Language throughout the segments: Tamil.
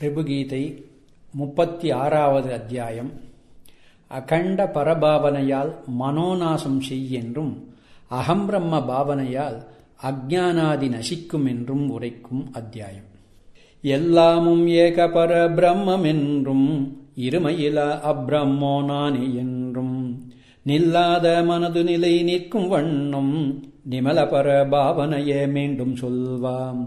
ரிபுகீதை முப்பத்தி ஆறாவது அத்தியாயம் அகண்ட பரபாவனையால் மனோநாசம் செய் என்றும் அகம்பிரம்ம பாவனையால் அஜானாதி நசிக்கும் என்றும் உரைக்கும் அத்தியாயம் எல்லாமும் ஏக பர பிரம்மம் என்றும் இருமையில அப்பிரம்மோ நானே என்றும் நில்லாத மனது நிலை நிற்கும் வண்ணம் நிமலபர பாவனையே மீண்டும் சொல்வாம்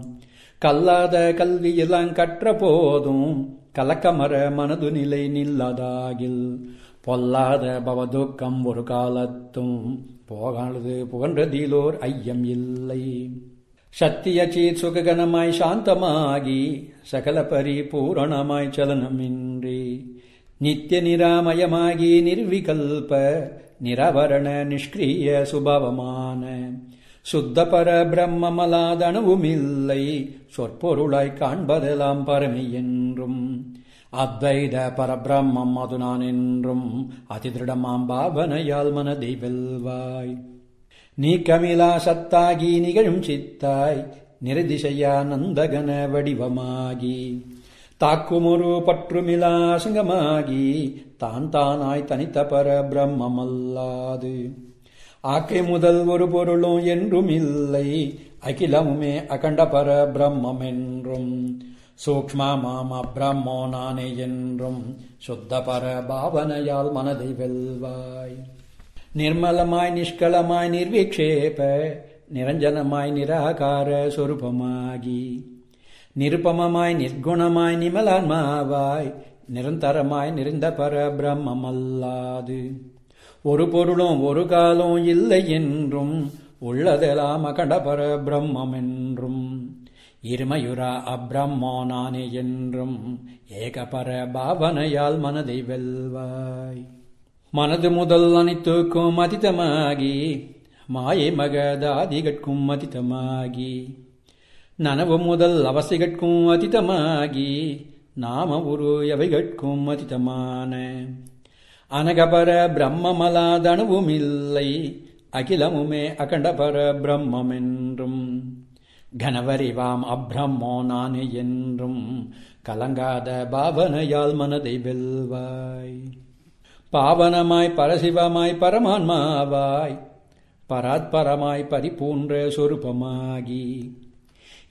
கல்லாத கல்வியெல்லாம் கற்ற போதும் கலக்கமர மனது நிலை நில்லதாகில். பொல்லாத பவதுக்கம் ஒரு காலத்தும் போகானது புகன்றதிலோர் ஐயம் இல்லை. சத்திய சீத் சுககனமாய் சாந்தமாகி சகல பரிபூரணமாய் சலனமின்றி. நித்திய நிராமயமாகி நிர்விகல்ப நிரவரண நிஷ்கிரிய சுபாவமான சுத்த பர பிரம்மமலாதனவுமில்லை சொற்பொருளாய் காண்பதெல்லாம் பரமை என்றும். அத்வைத பரபிரம்மம் அது நான் என்றும். அதிதிருடமாம் பாவனையால் மனதை வெல்வாய். நீக்கமிலா சத்தாகி நிகழும் சித்தாய். நிரதிசையா நந்தகன வடிவமாகி. தாக்குமுரு பற்றுமிலா சங்கமாகி தான் தானாய் தனித்த பர பிரம்மமல்லாது ஆக்கை முதல் ஒரு பொருளும் என்றும் இல்லை. அகிலமுமே அகண்ட பர பிரம்மம் என்றும் சூக்மா மாம பிரம்மோ நானே என்றும். சுத்த பர பாவனையால் மனதை வெல்வாய். நிர்மலமாய் நிஷ்கலமாய் நிர்விக்ஷேப நிரஞ்சனமாய் நிராகார சொரூபமாகி. நிருபமமாய் நிர்குணமாய் நிமலான்மாவாய் நிரந்தரமாய் நிறைந்த பர பிரம்மமல்லாது. ஒரு பொருளும் ஒரு காலம் இல்லை என்றும் உள்ளதெல்லாம் அகண்ட பிரம்மம் என்றும் இருமயுரா அப்பிரம்மோ நானே என்றும் ஏகபர பாவனையால் மனதை வெல்வாய். மனது முதல் அனைத்துக்கும் அதிதமாகி மாயை மகதாதிகட்கும் அதிதமாகி. நனவு முதல் அவசைகட்கும் அதிதமாகி நாம உரு எவைகட்கும் அதிதமான. அனகபர பிரம்மமலாதணுவுமில்லை. அகிலமுமே அகண்டபர பிரம்மென்றும் கனவரிவாம் அப்ரம்மோ நானே என்றும். கலங்காத பாவனையால் மனதை வெல்வாய். பாவனமாய் பரசிவமாய் பரமான்மாவாய். பராத்பரமாய் பரிபூன்ற சொரூபமாகி.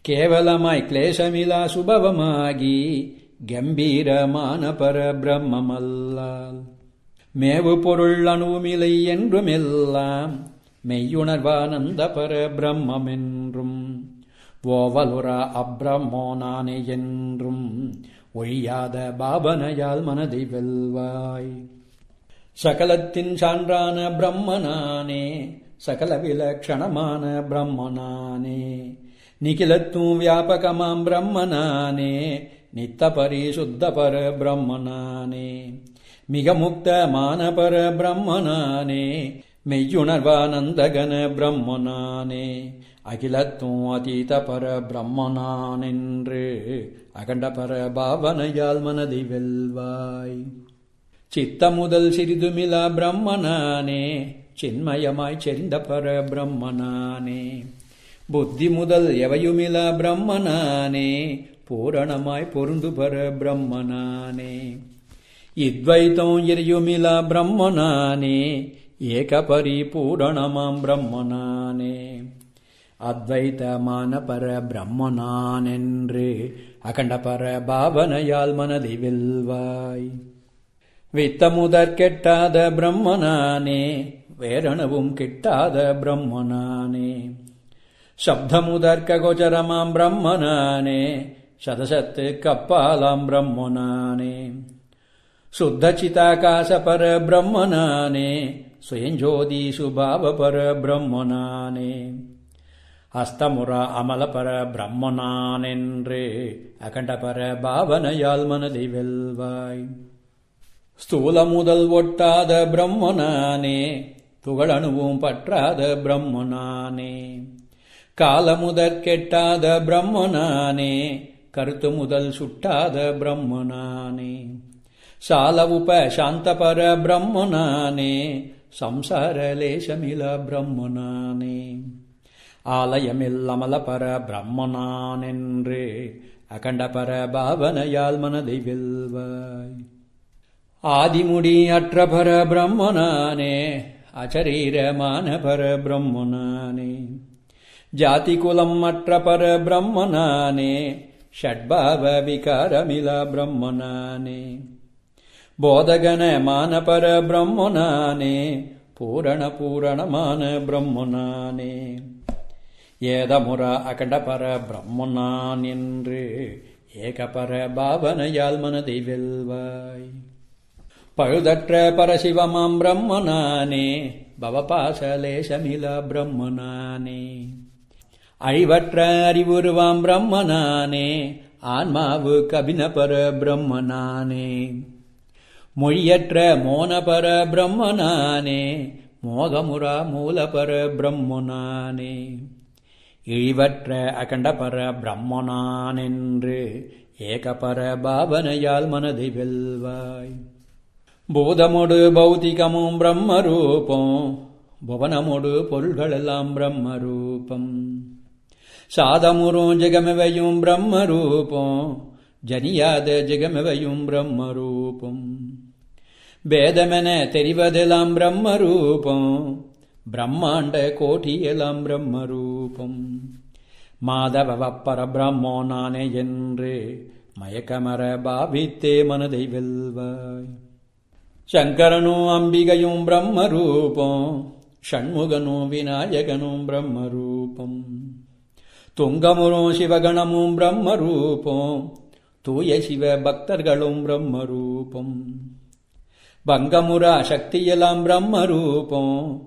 கேவலமாய் கிளேசமிலா சுபவமாகி. கம்பீரமான பர பிரம்மமல்லால். மேவு பொருள் அணுவுமிலை என்றுமெல்லாம் மெய்யுணர்வானந்த பர பிரம்மென்றும் ஓவலுரா அப்ரமோ நானே என்றும் ஒழியாத பாபனையால் மனதை வெல்வாய். சகலத்தின் சான்றான பிரம்மனானே சகல விலக்ஷணமான பிரம்மனானே நிகிலத்தும் வியாபகமாம் பிரம்மனானே நித்த பரிசுத்த பர பிரம்மனானே மிக முக்தமான பர பிரம்மனானே மெய்யுணர்வானந்தகன பிரம்மனானே அகிலத்தும் அதீத பர பிரம்மனானென்று அகண்ட பர பாவனையால் மனதை வெல்வாய். சித்த முதல் சிறிதுமிலா பிரம்மனானே சின்மயமாய் செறிந்த பர பிரம்மனானே புத்தி முதல் எவையுமிலா பிரம்மனானே பூரணமாய் பொருந்து பர பிரம்மனானே இத்வைத்தம் எரியுமிலா பிரம்மனானே ஏக பரிபூரணமாம் பிரம்மனானே. அத்வைத்தமான பர பிரம்மனானென்று அகண்ட பர பாவனையால் மனதி வெல்வாய். வித்தமுதற் கெட்டாத பிரம்மனானே வேரணவும் கிட்டாத பிரம்மனானே. சப்தமுதற்க கோச்சரமாம் பிரம்மனானே சதசத்து கப்பாலாம் பிரம்மனானே. சுத்த சிதாகாச சுயஞ்சோதி சுபாவ அஸ்தமுற அமல பர பிரம்மனானென்று அகண்ட பாவனையால் மனதை வெல்வாய் ஸ்தூல முதல் ஒட்டாத பிரம்மனானே துகளணுவும் பற்றாத பிரம்மனானே கால முதற் கெட்டாத பிரம்மனானே கருத்து முதல் சுட்டாத பிரம்மனானே సాలవుప శాంతపర బ్రహ్మనానే సంసారలేశమిల బ్రహ్మనానే ஆலயமில்லமலபர பிரம்மனான் என்று அகண்டபர பாவனையால் மனதை வெல்வாய் ஆதிமுடி அற்றபர பிரம்மனானே அச்சரீரமான பர பிரம்மனானே ஜாதி குலம் அற்ற பர பிரம்மனானே ஷட்பாவ விகாரமில பிரம்மனானே போதகனமான பர பிரம்மனானே பூரண பூரணமான பிரம்மனானே ஏதமுற அகண்ட பர பிரம்மனான் என்று ஏகபர பாவனையால் மனதை வெல்வாய். பழுதற்ற பரசிவமாம் பிரம்மனானே பவபாசலேசமில பிரம்மனானே. அழிவற்ற அறிவுருவாம் பிரம்மனானே ஆன்மாவு கபின பர பிரம்மனானே. மொழியற்ற மோனபர பிரம்மனானே மோகமுரா மூலபர பிரம்மனானே. இழிவற்ற அகண்டபர பிரம்மனானென்று ஏகபர பாவனையால் மனதை வெல்வாய். பூதமொடு பௌத்திகமும் பிரம்மரூபம் புவனமொடு பொருள்களெல்லாம் பிரம்மரூபம். சாதமுறும் ஜெகமிவையும் பிரம்மரூபம் ஜனியாத ஜெகமிவையும் பிரம்மரூபம். பேதமென தெரிவதெல்லாம் பிரம்ம ரூபம் பிரம்மாண்ட கோட்டியெல்லாம் பிரம்ம ரூபம் மாதவ பரபிரம்மோ நானே என்று மயக்கமர பாவித்தே மனதை வெல்வாய். சங்கரனும் அம்பிகையும் பிரம்ம ரூபம் ஷண்முகனும் விநாயகனும் பிரம்ம ரூபம் துங்கமுரும் சிவகணமும் பிரம்ம ரூபம் தூய சிவ பக்தர்களும் பிரம்ம ரூபம் பிரம்மரூபம் பங்கமுரா சக்தியெல்லாம் பிரம்மரூபம்.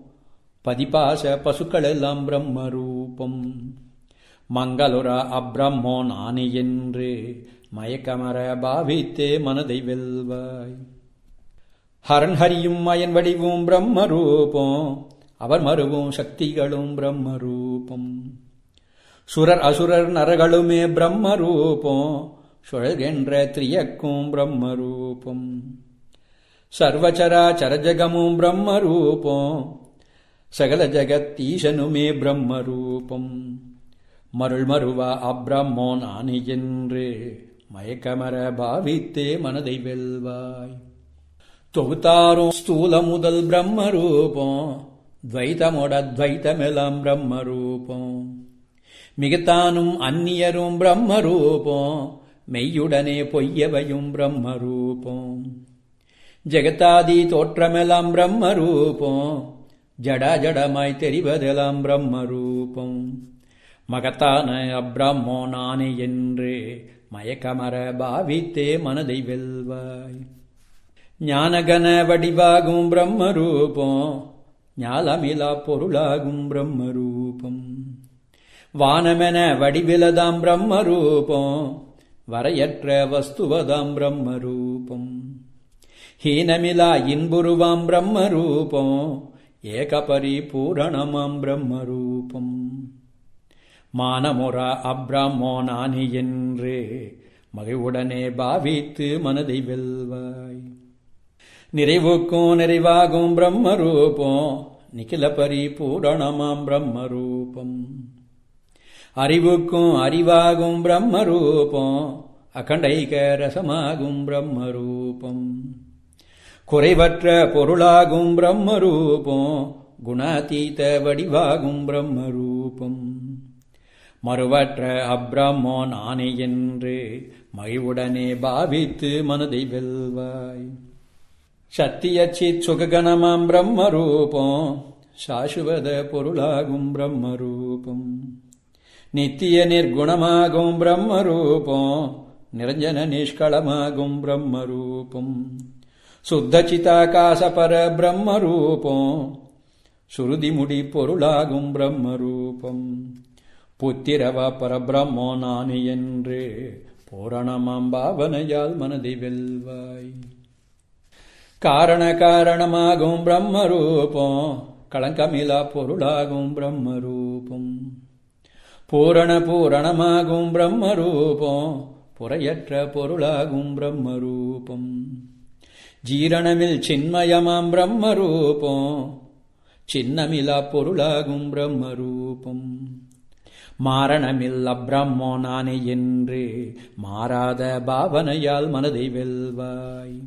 பதிபாச பசுக்களெல்லாம் பிரம்மரூபம். மங்களுரா அப்ரம்மோ நானே என்று மயக்கமர பாவித்தே மனதை வெல்வாய். ஹரன் ஹரியும் மயன் வடிவும் பிரம்ம ரூபம் அவர் மருவும் சக்திகளும் பிரம்ம ரூபம் சுரர் அசுரர் நரகளுமே பிரம்ம ரூபம் சுழல்கின்ற திரியக்கும் பிரம்ம ரூபம் சர்வச்சரா சரஜகமும் பிரம்மரூபம். சகல ஜகத்தீசனுமே பிரம்மரூபம். மருள் மருவா அப்ரம்மோ நானி என்று மயக்கமர பாவித்தே மனதை வெல்வாய். தொகுத்தாரும் ஸ்தூல முதல் பிரம்ம ரூபம் துவைதமோட துவைத்தமெல்லாம் பிரம்மரூபம். மிகத்தானும் அந்நியரும் பிரம்ம ரூபம் மெய்யுடனே பொய்யவையும் பிரம்ம ரூபம் ஜெகத்தாதி தோற்றமெல்லாம் பிரம்ம ரூபம் ஜடா ஜடமாய் தெரிவதெல்லாம் பிரம்ம ரூபம் மகத்தான அப்ரம்மோ நானே என்று மயக்கமர பாவித்தே மனதை வெல்வாய். ஞானகன வடிவாகும் பிரம்ம ரூபம் ஞாலமிலா பொருளாகும் பிரம்ம ரூபம் வானமென வடிவிலதாம் பிரம்ம ரூபம் வரையற்ற வஸ்துவதாம் பிரம்ம ரூபம் ஹீனமிலா இன்புருவாம் பிரம்ம பிரம்மரூபம் ஏகபரிபூரணமாம் பிரம்மரூபம். மானமுரா அப்ரம்மோ நானி என்று மகிழ்வுடனே பாவித்து மனதை வெல்வாய். நிறைவுக்கும் நிறைவாகும் பிரம்ம ரூபம் நிகில பரிபூரணமாம் பிரம்ம ரூபம் அறிவுக்கும் அறிவாகும் பிரம்ம ரூபம் அகண்டைக ரசமாகும் பிரம்ம ரூபம் குறைவற்ற பொருளாகும் பிரம்மரூபம் குணாதீத வடிவாகும் பிரம்மரூபம். மறுவற்ற அப்ரம்மோ நானே என்று மகிழ்வுடனே பாவித்து மனதை வெல்வாய். சத்தியச்சித் சுககணமாம் பிரம்மரூபம் சாசுவத பொருளாகும் பிரம்மரூபம். நித்திய நிர்குணமாகும் பிரம்மரூபம் நிரஞ்சன நிஷ்களமாகும் பிரம்மரூபம். சுத்தச்சிதாகாச பர பிரம்ம ரூபம் சுருதிமுடி பொருளாகும் பிரம்ம ரூபம் புத்திரவ பரபிரம்மோ நானு என்று பூரணமாம் பாவனையால் மனதை வெல்வாய். காரண காரணமாகும் பிரம்ம ரூபம் களங்கமிலா பொருளாகும் பிரம்ம ரூபம் பூரண பூரணமாகும் பிரம்ம ரூபம் புறையற்ற பொருளாகும் பிரம்ம ரூபம் ஜீரணமில் சின்மயமாம் பிரம்மரூபம் சின்னமிலா பொருளாகும் பிரம்மரூபம். மாரணமில் அப்ரம்மோ நானே என்று மாறாத பாவனையால் மனதை வெல்வாய்.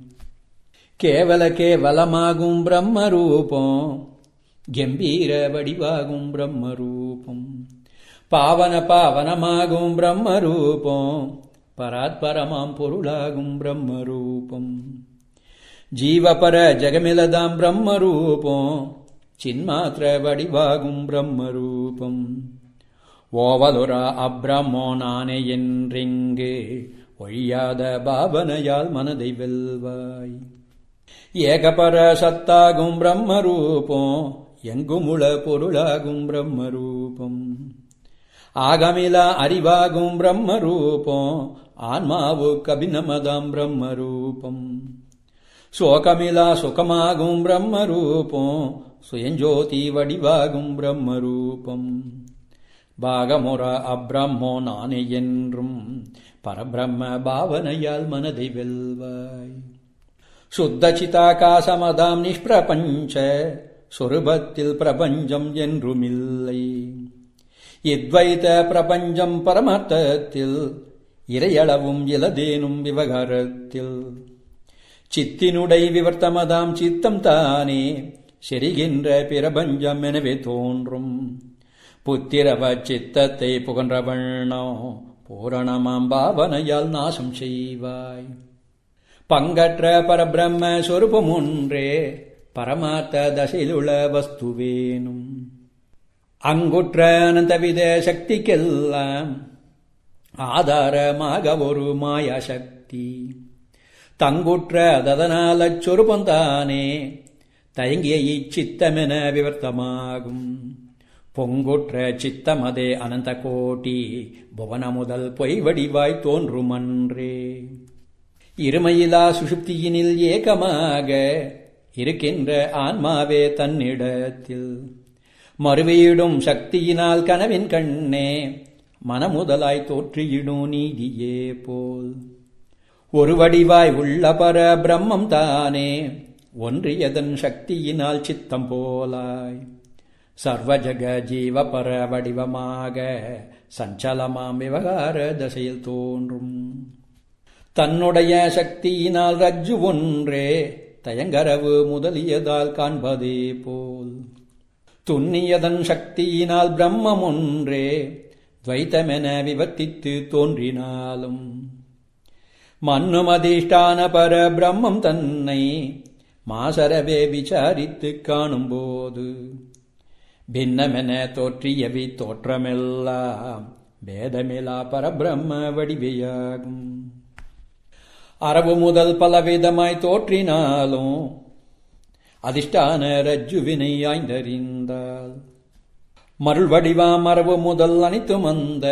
கேவல கேவலமாகும் பிரம்மரூபம் கம்பீர வடிவாகும் பிரம்மரூபம். பாவன பாவனமாகும் பிரம்மரூபம் பராத்பரமாம் பொருளாகும் பிரம்மரூபம். ஜீவபர ஜெகமிலதாம் பிரம்மரூபம். சின்மாத்திர வடிவாகும் பிரம்மரூபம். ஓவலுரா அப்ரமோ நானே என்றிங்கு ஒழியாத பாவனையால் மனதை வெல்வாய். ஏகபர சத்தாகும் பிரம்மரூபம் எங்குமுள பொருளாகும் பிரம்மரூபம். ஆகமில அறிவாகும் பிரம்மரூபம் ஆன்மாவுக்கு அபிநமதாம் பிரம்மரூபம். சோகமிலா சுகமாகும் பிரம்ம ரூபம் சுயஞ்சோதி வடிவாகும் பிரம்ம ரூபம் பாகமுற அப்ரம்மோ நானே என்றும் பரபிரம்ம பாவனையால் மனதை வெல்வாய். சுத்த சிதாகாசமதாம் நிஷ்பிரபஞ்ச சொருபத்தில் பிரபஞ்சம் என்றும் இல்லை இத்வைத பிரபஞ்சம் பரமார்த்தத்தில் இறையளவும் இலதேனும் விவகாரத்தில். சித்தினுடை விவர்த்தமதாம் சித்தம் தானே செரிகின்ற பிரபஞ்சம் எனவே தோன்றும். புத்திரவ சித்தத்தை புகன்றவண்ணோ பூரணமாம் பாவனையால் நாசம் செய்வாய். பங்கற்ற பரபிரம்ம சொரூபம் ஒன்றே பரமார்த்த தசையிலுள்ள வஸ்துவேனும். அங்குற்ற அனந்தவித சக்திக்கெல்லாம் ஆதாரமாக ஒரு மாயா சக்தி தங்குற்ற அதனால் அச்சொருபந்தானே தயங்கிய இச்சித்தமென விவர்த்தமாகும். பொங்குற்ற சித்தமதே அனந்த கோட்டி புவன முதல் பொய் வடிவாய் தோன்றுமன்றே. இருமையிலா சுஷுப்தியினில் ஏகமாக இருக்கின்ற ஆன்மாவே தன்னிடத்தில். மறுவையிடும் சக்தியினால் கனவின் கண்ணே மனமுதலாய் தோற்றியிடும் நீதியே போல். ஒரு வடிவாய் உள்ள பர பிரம்மம் தானே. ஒன்றியதன் சக்தியினால் சித்தம் போலாய். சர்வஜக ஜீவ பர வடிவமாக சஞ்சலமாம் விவகார தசையில் தோன்றும். தன்னுடைய சக்தியினால் ரஜ்ஜு ஒன்றே தயங்கரவு முதலியதால் காண்பதே போல். துண்ணியதன் சக்தியினால் பிரம்மம் ஒன்றே துவைத்தமென விவர்த்தித்து தோன்றினாலும். மன்னும் அதிஷ்டான பர பிரம்மம் தன்னை மாசரவே விசாரித்து காணும்போது பின்னமென தோற்றியவி தோற்றமெல்லாம் பேதமிலா பரபிரம்ம வடிவையாகும். அரபு முதல் பலவிதமாய் தோற்றினாலும் அதிஷ்டான ரஜ்ஜுவினை ஆய்ந்தறிந்தால் மருள் வடிவா மரபு முதல் அனைத்தும் அந்த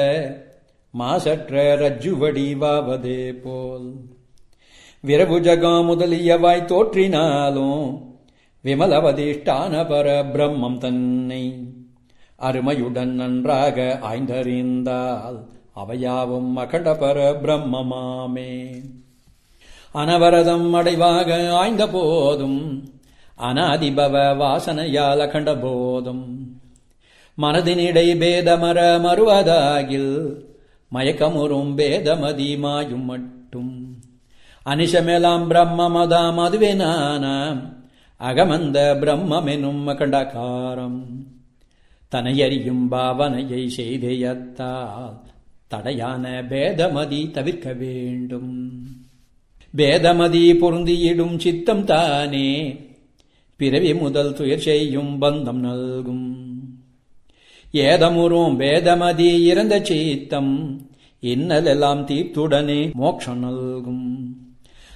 மாசற்ற ரஜ்ஜு வடிவாவதே போல் விரவு ஜகா முதலியவாய் தோற்றினாலும் விமலவதிஷ்டான பர பிரம்மம் தன்னை அருமையுடன் நன்றாக ஆய்ந்தறிந்தால் அவையாவும் அகண்டபர பிரம்மமாமே அனவரதம் அடைவாக ஆய்ந்த போதும் அனாதிபவ வாசனையால் அகண்ட போதும் மனதினிடை பேதமர மறுவதாகில் மயக்கமுறும் பேதமதிமாயும் மட்டும். அனிஷமெலாம் பிரம்மமதாம் அதுவே நானாம். அகமந்த பிரம்மெனும் அகண்டகாரம் தனையறியும் பாவனையை செய்தேயத்தால் தடையான பேதமதி தவிர்க்க வேண்டும். பேதமதி பொருந்தியிடும் சித்தம் தானே. பிறவி முதல் துயர் செய்யும் பந்தம் நல்கும். ஏதமுறும் வேதமதி இறந்த சீத்தம் இன்னலெல்லாம் தீர்த்துடனே மோட்சம் நல்கும்.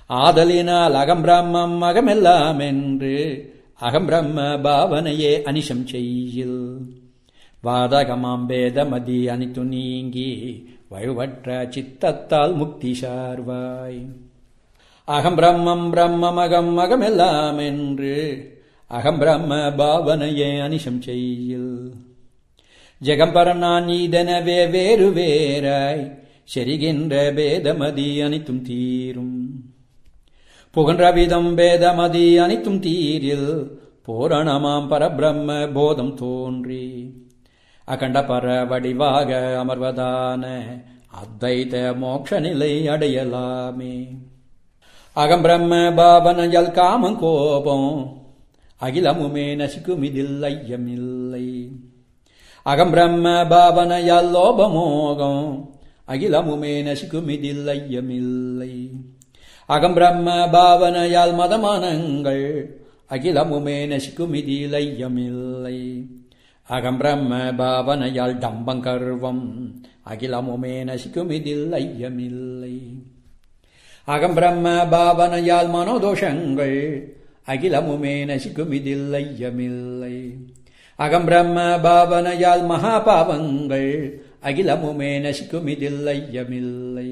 ஆதலினால் அகம் பிரம்மம் அகமெல்லாம் என்று அகம் பிரம்ம பாவனையே அனிஷம் செய்யில். வாதகமாம் வேதமதி அனித்து நீங்கி வழுவற்ற சித்தத்தால் முக்தி சார்வாய். அகம் பிரம்மம் பிரம்மம் அகம் அகமெல்லாம் என்று அகம் பிரம்ம பாவனையே அனிஷம் செய்யில். ஜெகம்பரனான் இதனவே வேறு வேறாய். செரிகின்ற பேதமதி அனைத்தும் தீரும். புகன்ற விதம் பேதமதி அனைத்தும் தீரில். பூரணமாம் பரபிரம்ம போதம் தோன்றி. அகண்ட பர வடிவாக அமர்வதான அத்வைத மோட்ச நிலை அடையலாமே. அகம்பிரம்ம பிரம்ம பாவனையால் காமம் கோபம் அகிலமுமே நசிக்கும் இதில் ஐயமில்லை. அகம் பிரம்ம பாவனையால் லோபமோகம். அகிலமுமே நசிக்கும் இதில் ஐயமில்லை அகம் பிரம்ம பாவனையால் மதமானங்கள். அகிலமுமே நசிக்கும் இதில் ஐயமில்லை அகம் பிரம்ம பாவனையால் டம்பங்கர்வம் அகிலமுமே நசிக்கும் இதில் ஐயமில்லை அகம் பிரம்ம பாவனையால் மனோதோஷங்கள். அகிலமுமே நசிக்கும் ஐயமில்லை அகம்பிரம்ம பாவனையால் மகாபாவங்கள். அகிலமுமே நசிக்கும் இதில் ஐயமில்லை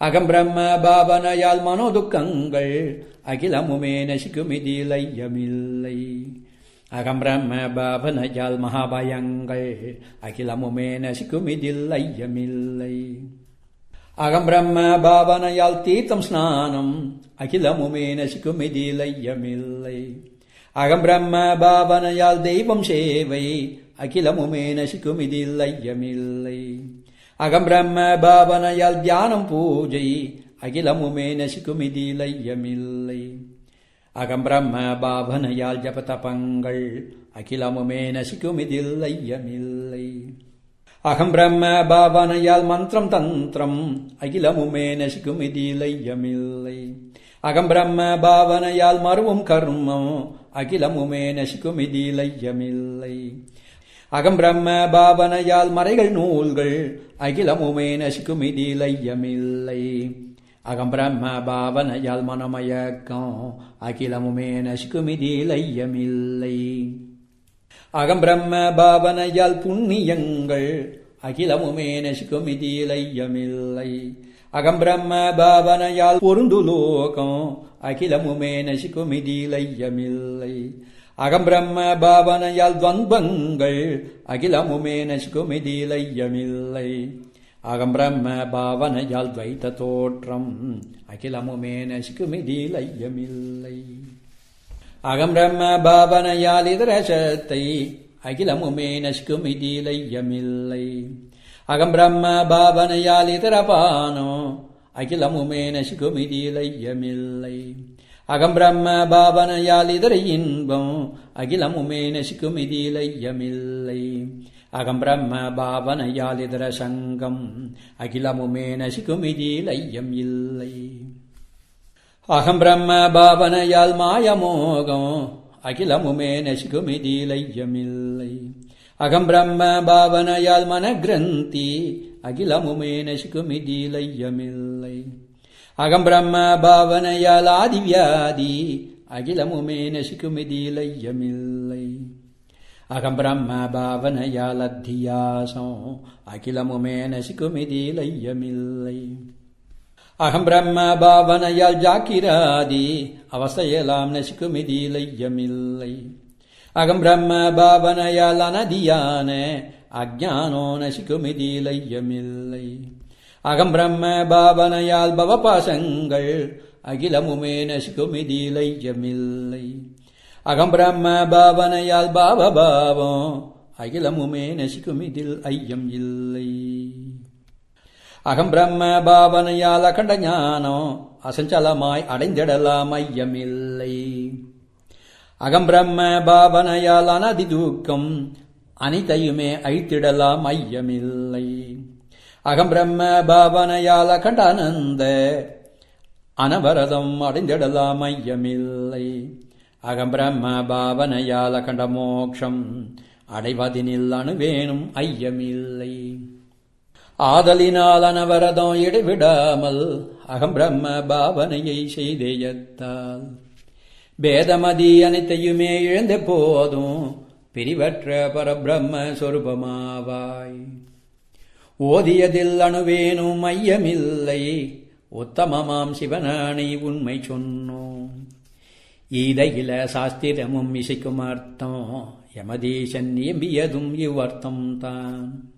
அகம்பிரம்ம பாவனையால் மனோதுக்கங்கள். அகிலமுமே நசிக்கும் இதில் ஐயமில்லை அகம்பிரம்ம பாவனையால் மகாபயங்கள். அகிலமுமே நசிக்கும் இதில் ஐயமில்லை அகம்பிரம்ம பாவனையால் தீர்த்தம் ஸ்நானம். அகிலமுமே நசிக்கும் இதில் ஐயமில்லை அகம் பிரம்ம பாவனையால் தெய்வம் சேவை. அகிலமுமே நசிக்கும் இதில் ஐயமில்லை அகம் பிரம்ம பாவனையால் தியானம் பூஜை. அகிலமுமே நசிக்கும் இதில் ஐயமில்லை அகம் பிரம்ம பாவனையால் ஜபதபங்கள். அகிலமுமே நசிக்கும் இதில் ஐயமில்லை அகம் பிரம்ம பாவனையால் மந்திரம் தந்திரம். அகிலமுமே நசிக்கும் இதில் ஐயமில்லை அகம் பிரம்ம பாவனையால் மருவும் கர்மம். அகிலமுமே நசிக்கும் இதில் ஐயமில்லை அகம் பிரம்ம பாவனையால் மறைகள் நூல்கள் அகிலமுமே நசிக்கும் இதில் ஐயமில்லை அகம் பிரம்ம பாவனையால் மனமயக்கம் அகிலமுமே நசிக்கும் இதில் ஐயமில்லை அகம் பிரம்ம பாவனையால் புண்ணியங்கள் அகிலமுமே நசிக்கும் இதில் அகம்பிரம்ம பாவனையால் பொருந்து லோகம். அகிலமுமே நசிக்குமிதிலையமில்லை அகம்பிரம்ம பாவனையால் துவந்தங்கள் அகிலமுமே நசிக்குமிதிலையமில்லை அகம்பிரம்ம பாவனையால் துவைத்த தோற்றம் அகிலமுமே நசிக்குமிதிலையமில்லை அகம்பிரம்ம பாவனையால் இதரசத்தை அகிலமுமே நசிக்குமிதிலையமில்லை அகம் பிரம்ம பாவனையால் இதரபானோ. அகிலமுமே நசிக்கும் ஐயமில்லை அகம் பிரம்ம பாவனையால் இதர இன்பம் அகிலமுமே நசிக்கும் இதில் ஐயமில்லை அகம் பிரம்ம பாவனையால் இதர சங்கம் அகிலமுமே நசிக்கும் ஐயம் இல்லை அகம் பிரம்ம பாவனையால் மாயமோகம் அகிலமுமே நசிக்கும் ஐயமில்லை அகம் பிரம்ம பாவனையால் மன கிரந்தி அகிலமுமே நசிக்கும் அகம் பிரம்ம பாவனையால் ஆதிவியாதி அகிலமுமே நசிக்கும் அகம் பிரம்ம பாவனையால் அத்தியாசம் அகிலமுமே நசிக்கும் அகம் பிரம்ம பாவனையால் ஜாக்கிராதி அவஸ்தையெல்லாம் நசிக்கும் அகம் பிரம்ம பாவனையால் அனதியான அஜானோ நசிக்குமிதி லையமில்லை அகம் பிரம்ம பாவனையால் பவபாசங்கள் அகிலமுமே நசிக்குமிதி லையமில்லை அகம் பிரம்ம பாவனையால் பாவபாவம் அகிலமுமே நசிக்குமிதில் ஐயம் இல்லை அகம் பிரம்ம பாவனையால் அகண்ட ஞானம் அசஞ்சலமாய் அடைந்திடலாம் ஐயமில்லை அகம்பிரம்ம பாவனையால் அனதி தூக்கம் அனைத்தையுமே அழித்திடலாம் ஐயமில்லை. அகம்பிரம்ம பாவனையால் அகண்ட ஆனந்த அனவரதம் அடைந்திடலாம் ஐயமில்லை. அகம்பிரம்ம பாவனையால் அகண்ட மோட்சம் அடைவதினில் அணுவேனும் ஐயமில்லை. ஆதலினால் அனவரதம் இடைவிடாமல் அகம்பிரம்ம பாவனையை செய்தேயத்தால் பேதமதி அனைத்தையுமே இழந்த போதும். பிரிவற்ற பரபிரம்ம சொரூபமாவாய். ஓதியதில் அணுவேனும் ஐயமில்லை. உத்தமமாம் சிவனானை உண்மை சொன்னோம். ஈதையில சாஸ்திரமும் இசைக்கும் அர்த்தம். யமதீசன் எம்பியதும் இவ்வர்த்தம் தான்.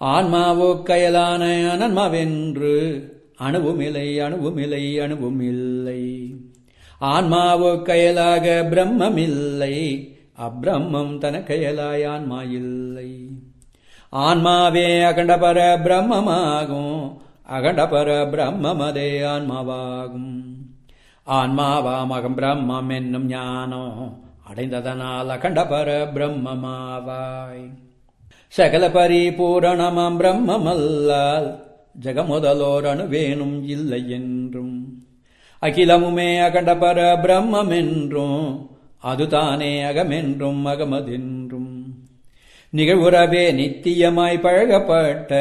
ஆன்மாவோ கயலான அனன்மாவென்று. அணுவுமில்லை அணுவுமில்லை அணுவுமில்லை. ஆன்மாவோ கயலாக பிரம்மமில்லை. அப்பிரம்மம் தனக்கையலாய் ஆன்மா இல்லை. ஆன்மாவே அகண்டபர பிரம்மமாகும். அகண்டபர பிரம்மமதே ஆன்மாவாகும். ஆன்மாவாம் அகம் பிரம்மம் என்னும் ஞானம் அடைந்ததனால் அகண்டபர பிரம்மமாவாய். சகல பரிபூரணமாம் பிரம்மமல்லால் ஜெகமுதலோர் அணுவேனும் இல்லை என்றும். அகிலமுமே அகண்ட பர பிரம்மென்றும் அதுதானே அகமென்றும் அகமதென்றும். நிகழ்வுறவே நித்தியமாய் பழகப்பட்ட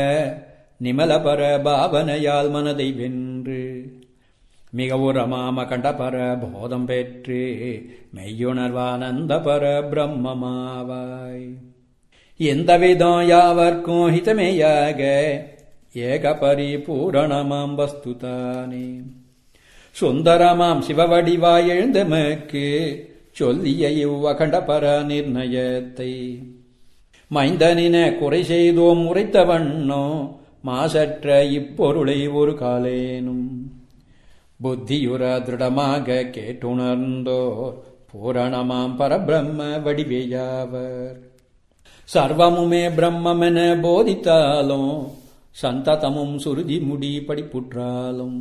நிமலபர பாவனையால் மனதை வென்று மிக உரமாம கண்டபர போதம் பெற்று மெய்யுணர்வானந்த பர பிரம்மமாவாய் எந்த விதம் யாவர்க்கும் ஹிதமேயாக ஏக பரிபூரணமாம் வஸ்துதானே. சுந்தரமாம் சிவவடிவாய் எழுந்தமக்கு சொல்லிய இவ்வகண்டபர நிர்ணயத்தை மைந்தனின குறை செய்தோம் உரைத்த வண்ணோ மாசற்ற இப்பொருளை ஒரு காலேனும். புத்தியுற திருடமாக கேட்டுணர்ந்தோர் பூரணமாம் பரபிரம்ம வடிவேயாவர். சர்வமுமே பிரம்மென போதித்தாலும் சந்ததமும் சுருதி முடி படிப்புற்றாலும்.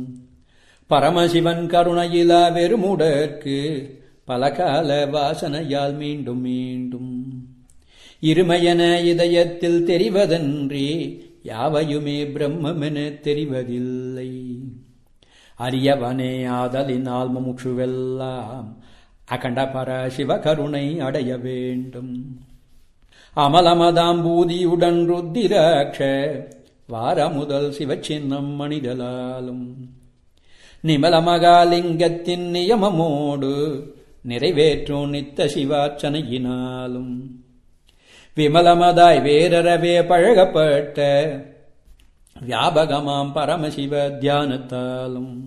பரமசிவன் கருணையிலா வெறுமுடற்கு பல கால வாசனையால் மீண்டும் மீண்டும். இருமையன இதயத்தில் தெரிவதன்றி யாவையுமே பிரம்மென தெரிவதில்லை. அரியவனே ஆதலினால் முமுட்சுவெல்லாம் அகண்ட பர சிவகருணை அடைய வேண்டும். அமலமதாம்பூதியுடன் ருத்திராட்ச வார முதல் சிவச்சின்னம் மனிதலாலும். நிமலமகாலிங்கத்தின் நியமமோடு நிறைவேற்றும் நித்த சிவார்ச்சனையினாலும். விமலமதாய் வேறறவே பழகப்பட்ட வியாபகமாம் பரமசிவ தியானத்தாலும்.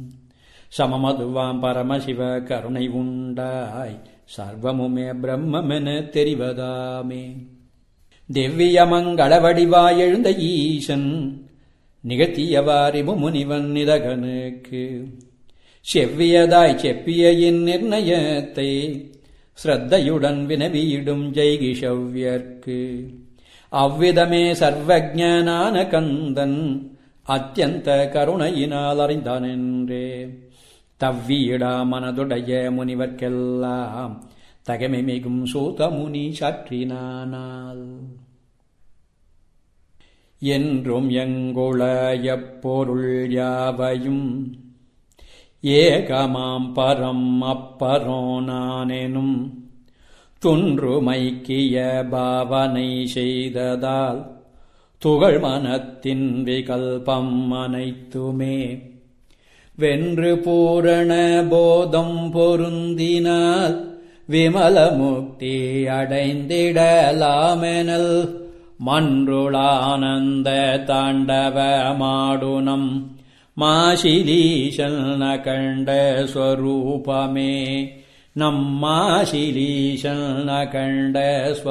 சமமதுவாம் பரமசிவ கருணை உண்டாய் சர்வமுமே பிரம்மென தெரிவதாமே. திவ்யமங்கள வடிவாய் எழுந்த ஈசன் நிகழ்த்தியவாரிபு முனிவன் நிதகனுக்கு. செவ்வியதாய் செப்பிய இன் நிர்ணயத்தை ஸ்ரத்தையுடன் வினவியிடும் ஜெய்கிஷவ்யர்க்கு அவ்விதமே சர்வஜனான கந்தன் அத்தியந்த கருணையினால் அறிந்தானென்றே. தவ்வியிடா மனதுடைய முனிவர்க்கெல்லாம் தகமை மிகும் சூத முனி சாற்றினானால். என்றும் எங்குளய பொருள் யாவையும்? ஏகமாம் பரம் அப்பரோ நானெனும். துன்றுமைக்கிய பாவனை செய்ததால் துகள் மனத்தின் விகல்பம் அனைத்துமே. வென்று பூரண போதம் பொருந்தினால் விமலமுக்தி அடைந்திடலாமெனல் मन्ुळानन्दताण्डवमाडुनम् मा शिरीषं न कण्डस्वरूपमे नम् मा शिरीषल् कण्डस्वरूपमे